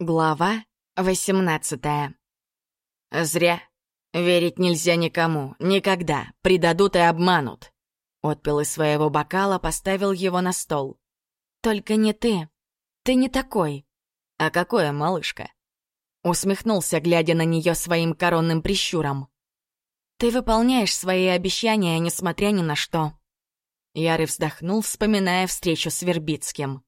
Глава восемнадцатая. «Зря. Верить нельзя никому. Никогда. Предадут и обманут». Отпил из своего бокала, поставил его на стол. «Только не ты. Ты не такой». «А какое, малышка?» Усмехнулся, глядя на нее своим коронным прищуром. «Ты выполняешь свои обещания, несмотря ни на что». Ярый вздохнул, вспоминая встречу с Вербицким.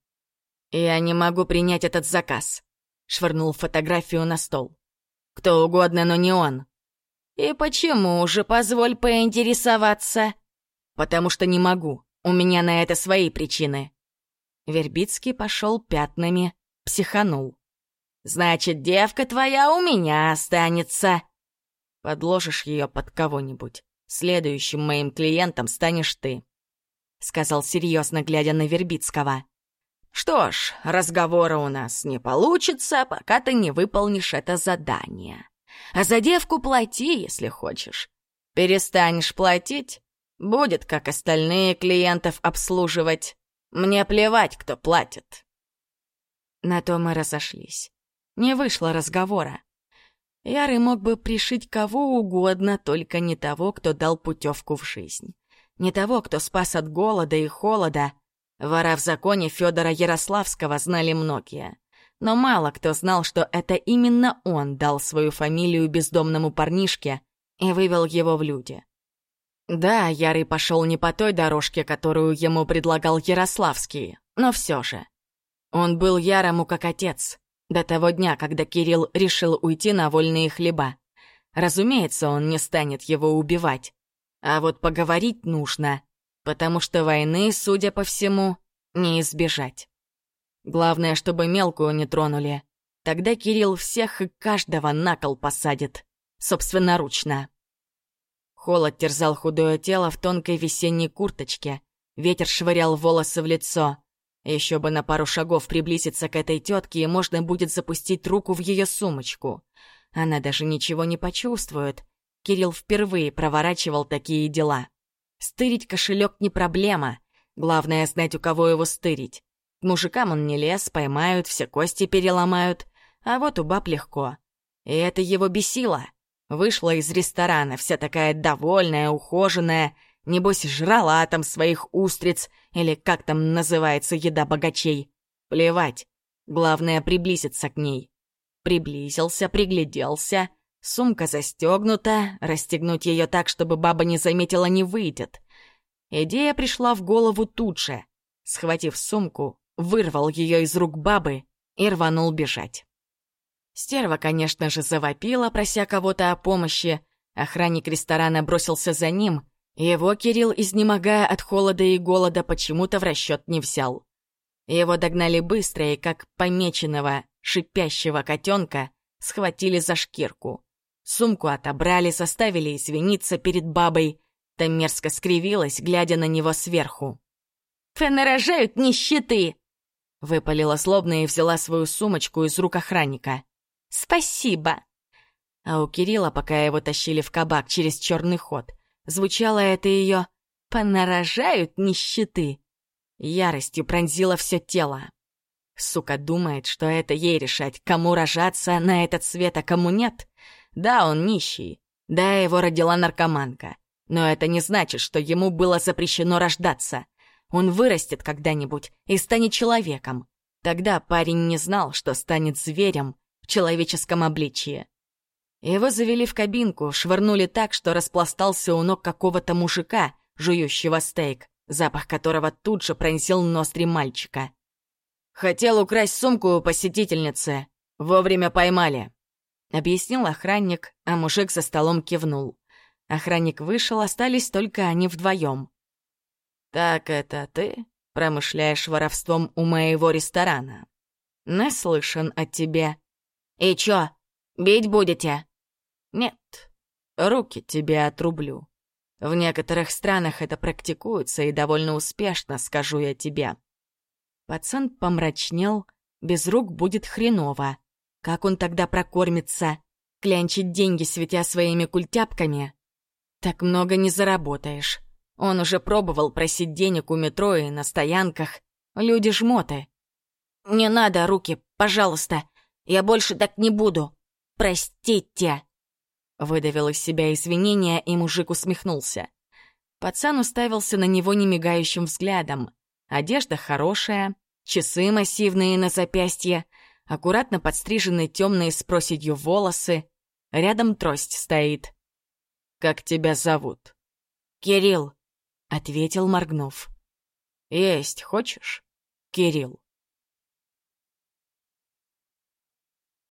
«Я не могу принять этот заказ», — швырнул фотографию на стол. «Кто угодно, но не он». «И почему же, позволь поинтересоваться?» «Потому что не могу. У меня на это свои причины». Вербицкий пошел пятнами, психанул. «Значит, девка твоя у меня останется». «Подложишь ее под кого-нибудь. Следующим моим клиентом станешь ты», — сказал серьезно, глядя на Вербицкого. «Что ж, разговора у нас не получится, пока ты не выполнишь это задание. А за девку плати, если хочешь. Перестанешь платить, будет, как остальные клиентов обслуживать. Мне плевать, кто платит». На то мы разошлись. Не вышло разговора. Ярый мог бы пришить кого угодно, только не того, кто дал путевку в жизнь. Не того, кто спас от голода и холода. Вора в законе Федора Ярославского знали многие. Но мало кто знал, что это именно он дал свою фамилию бездомному парнишке и вывел его в люди. Да, Ярый пошел не по той дорожке, которую ему предлагал Ярославский, но все же. Он был Ярому как отец, до того дня, когда Кирилл решил уйти на вольные хлеба. Разумеется, он не станет его убивать. А вот поговорить нужно, потому что войны, судя по всему, не избежать. Главное, чтобы мелкую не тронули. Тогда Кирилл всех и каждого на кол посадит. Собственноручно. Холод терзал худое тело в тонкой весенней курточке. Ветер швырял волосы в лицо. Еще бы на пару шагов приблизиться к этой тетке, и можно будет запустить руку в ее сумочку. Она даже ничего не почувствует. Кирилл впервые проворачивал такие дела. Стырить кошелек не проблема. Главное знать, у кого его стырить. К мужикам он не лез, поймают, все кости переломают. А вот у баб легко. И это его бесило. Вышла из ресторана, вся такая довольная, ухоженная, Небось, жрала там своих устриц, или как там называется еда богачей. Плевать. Главное, приблизиться к ней. Приблизился, пригляделся. Сумка застегнута, расстегнуть ее так, чтобы баба не заметила, не выйдет. Идея пришла в голову тут же. Схватив сумку, вырвал ее из рук бабы и рванул бежать. Стерва, конечно же, завопила, прося кого-то о помощи. Охранник ресторана бросился за ним, его Кирилл, изнемогая от холода и голода, почему-то в расчет не взял. Его догнали быстро и, как помеченного, шипящего котенка, схватили за шкирку. Сумку отобрали, заставили извиниться перед бабой. Та мерзко скривилась, глядя на него сверху. «Понарожают нищеты!» Выпалила злобно и взяла свою сумочку из рук охранника. «Спасибо!» А у Кирилла, пока его тащили в кабак через черный ход, Звучало это ее «понарожают нищеты». Яростью пронзило все тело. Сука думает, что это ей решать, кому рожаться на этот свет, а кому нет. Да, он нищий. Да, его родила наркоманка. Но это не значит, что ему было запрещено рождаться. Он вырастет когда-нибудь и станет человеком. Тогда парень не знал, что станет зверем в человеческом обличье. Его завели в кабинку, швырнули так, что распластался у ног какого-то мужика, жующего стейк, запах которого тут же пронзил ноздри мальчика. «Хотел украсть сумку у посетительницы. Вовремя поймали», — объяснил охранник, а мужик за столом кивнул. Охранник вышел, остались только они вдвоем. «Так это ты промышляешь воровством у моего ресторана?» «Наслышан о тебе». «И чё, бить будете?» Нет, руки тебе отрублю. В некоторых странах это практикуется и довольно успешно, скажу я тебе. Пацан помрачнел, без рук будет хреново. Как он тогда прокормится? Клянчить деньги, светя своими культяпками? Так много не заработаешь. Он уже пробовал просить денег у метро и на стоянках. Люди жмоты. «Не надо руки, пожалуйста. Я больше так не буду. Простите!» Выдавил из себя извинения, и мужик усмехнулся. Пацан уставился на него немигающим взглядом. Одежда хорошая, часы массивные на запястье, аккуратно подстриженные темные с проседью волосы. Рядом трость стоит. «Как тебя зовут?» «Кирилл», — ответил, моргнув. «Есть хочешь?» «Кирилл».